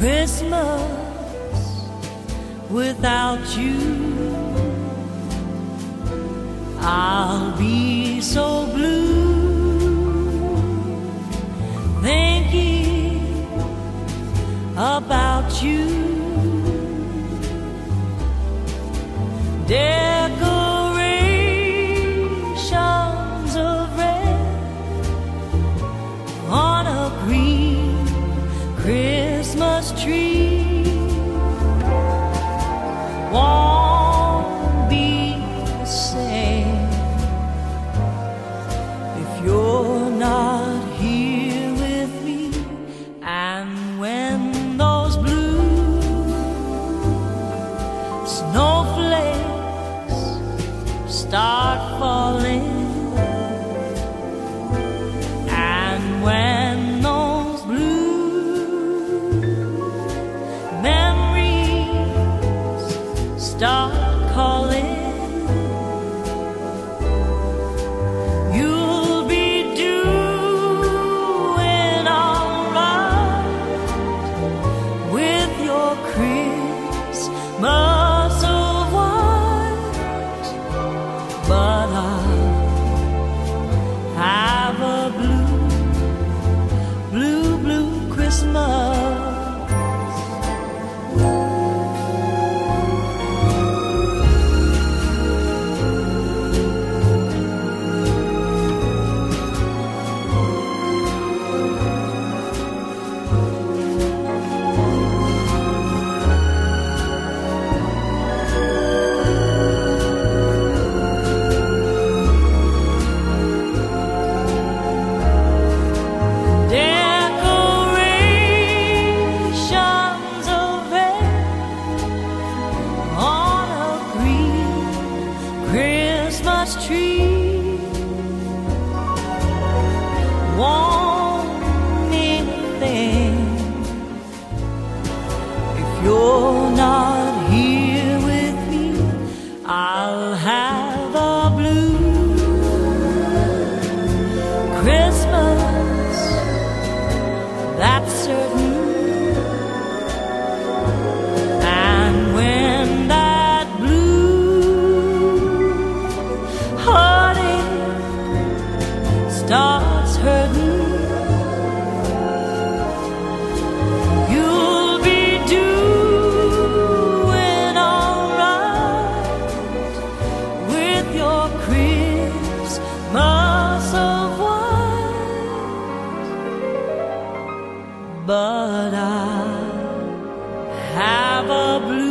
Christmas without you. I'll be so blue thinking about you. Won't be the same if you're not here with me. And when those blue snowflakes start falling, and when start calling. You'll be doing all right with your Christmas. Christmas tree won't mean a if you're not here with me. I starts hurting. You'll be doing alright with your Christmas of white, but I have a blue.